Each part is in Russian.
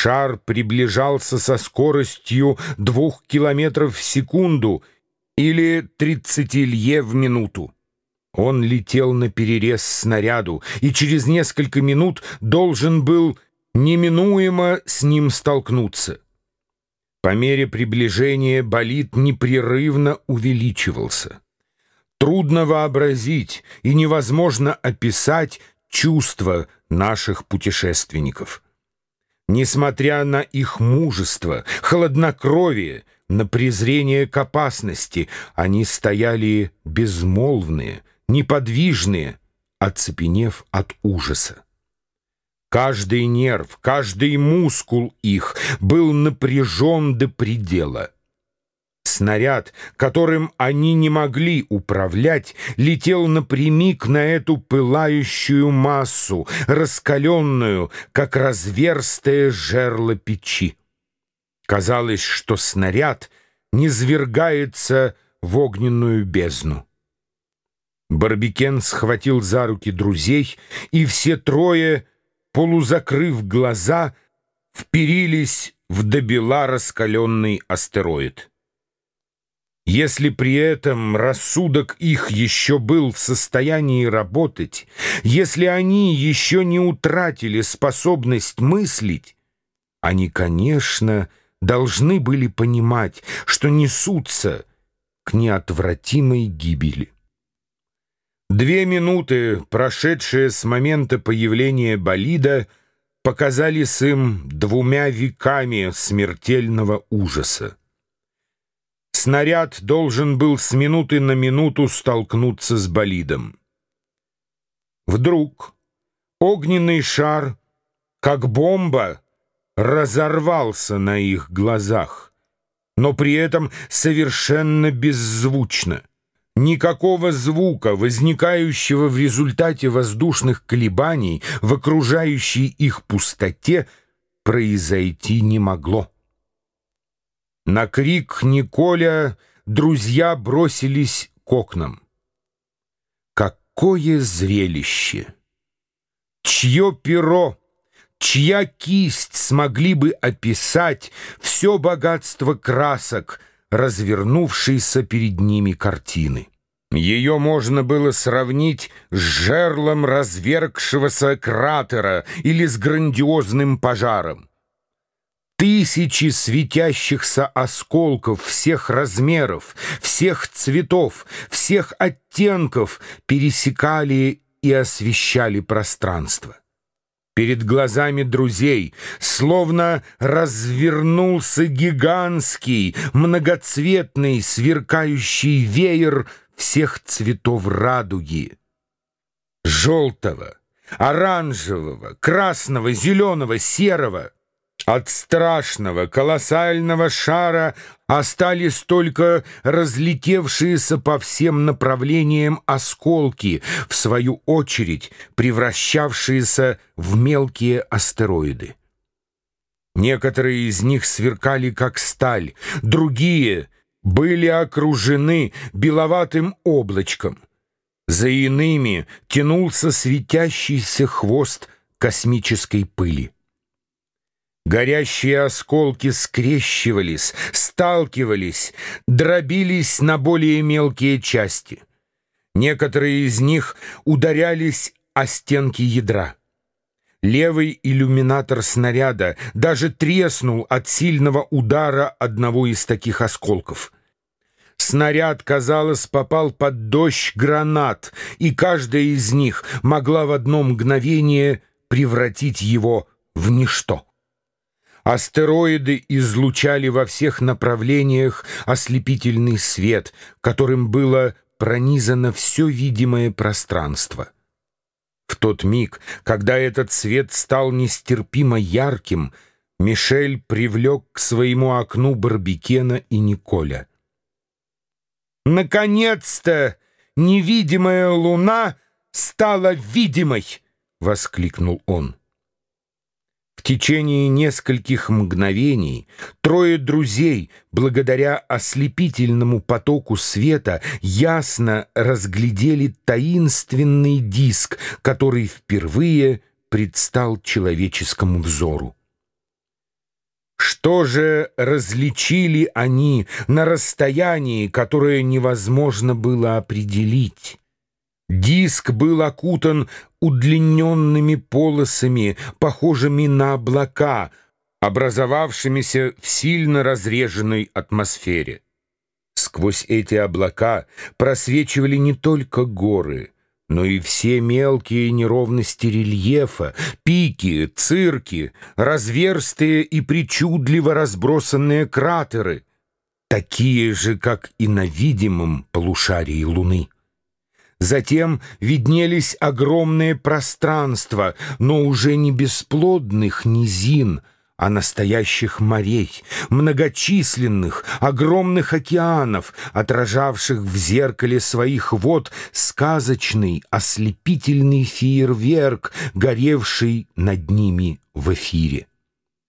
Шар приближался со скоростью двух километров в секунду или 30 лье в минуту. Он летел на перерез снаряду и через несколько минут должен был неминуемо с ним столкнуться. По мере приближения болид непрерывно увеличивался. Трудно вообразить и невозможно описать чувства наших путешественников. Несмотря на их мужество, холоднокровие, на презрение к опасности, они стояли безмолвные, неподвижные, оцепенев от ужаса. Каждый нерв, каждый мускул их был напряжен до предела. Снаряд, которым они не могли управлять, летел напрямик на эту пылающую массу, раскаленную, как разверстое жерло печи. Казалось, что снаряд низвергается в огненную бездну. Барбикен схватил за руки друзей, и все трое, полузакрыв глаза, вперились в добела раскаленный астероид. Если при этом рассудок их еще был в состоянии работать, если они еще не утратили способность мыслить, они, конечно, должны были понимать, что несутся к неотвратимой гибели. Две минуты, прошедшие с момента появления болида, показались им двумя веками смертельного ужаса. Снаряд должен был с минуты на минуту столкнуться с болидом. Вдруг огненный шар, как бомба, разорвался на их глазах, но при этом совершенно беззвучно. Никакого звука, возникающего в результате воздушных колебаний в окружающей их пустоте, произойти не могло. На крик Николя друзья бросились к окнам. Какое зрелище! Чье перо, чья кисть смогли бы описать все богатство красок — развернувшейся перед ними картины. Ее можно было сравнить с жерлом развергшегося кратера или с грандиозным пожаром. Тысячи светящихся осколков всех размеров, всех цветов, всех оттенков пересекали и освещали пространство. Перед глазами друзей словно развернулся гигантский, многоцветный, сверкающий веер всех цветов радуги. Желтого, оранжевого, красного, зеленого, серого — от страшного колоссального шара остались только разлетевшиеся по всем направлениям осколки, в свою очередь превращавшиеся в мелкие астероиды. Некоторые из них сверкали как сталь, другие были окружены беловатым облачком. За иными тянулся светящийся хвост космической пыли. Горящие осколки скрещивались, сталкивались, дробились на более мелкие части. Некоторые из них ударялись о стенки ядра. Левый иллюминатор снаряда даже треснул от сильного удара одного из таких осколков. Снаряд, казалось, попал под дождь гранат, и каждая из них могла в одно мгновение превратить его в ничто. Астероиды излучали во всех направлениях ослепительный свет, которым было пронизано все видимое пространство. В тот миг, когда этот свет стал нестерпимо ярким, Мишель привлек к своему окну Барбикена и Николя. «Наконец-то невидимая луна стала видимой!» — воскликнул он. В течение нескольких мгновений трое друзей, благодаря ослепительному потоку света, ясно разглядели таинственный диск, который впервые предстал человеческому взору. Что же различили они на расстоянии, которое невозможно было определить? Диск был окутан удлиненными полосами, похожими на облака, образовавшимися в сильно разреженной атмосфере. Сквозь эти облака просвечивали не только горы — но и все мелкие неровности рельефа, пики, цирки, разверстые и причудливо разбросанные кратеры, такие же, как и на видимом полушарии Луны. Затем виднелись огромные пространства, но уже не бесплодных низин — а настоящих морей, многочисленных, огромных океанов, отражавших в зеркале своих вод сказочный, ослепительный фейерверк, горевший над ними в эфире.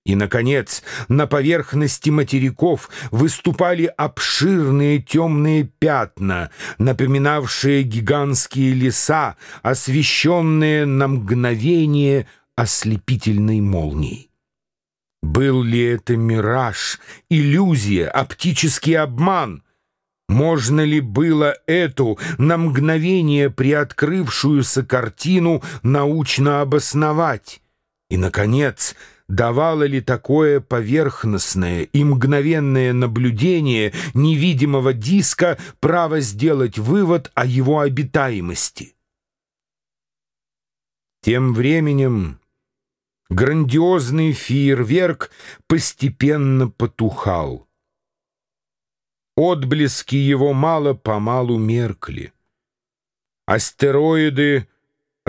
И, наконец, на поверхности материков выступали обширные темные пятна, напоминавшие гигантские леса, освещенные на мгновение ослепительной молнией. Был ли это мираж, иллюзия, оптический обман? Можно ли было эту на мгновение приоткрывшуюся картину научно обосновать? И, наконец, давало ли такое поверхностное и мгновенное наблюдение невидимого диска право сделать вывод о его обитаемости? Тем временем Грандиозный фейерверк постепенно потухал. Отблески его мало-помалу меркли. Астероиды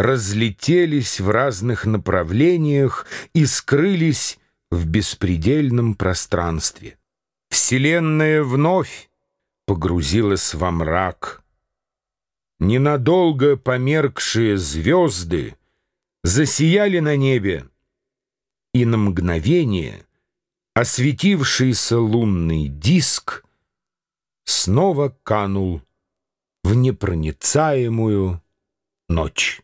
разлетелись в разных направлениях и скрылись в беспредельном пространстве. Вселенная вновь погрузилась во мрак. Ненадолго померкшие звезды засияли на небе, и на мгновение осветившийся лунный диск снова канул в непроницаемую ночь.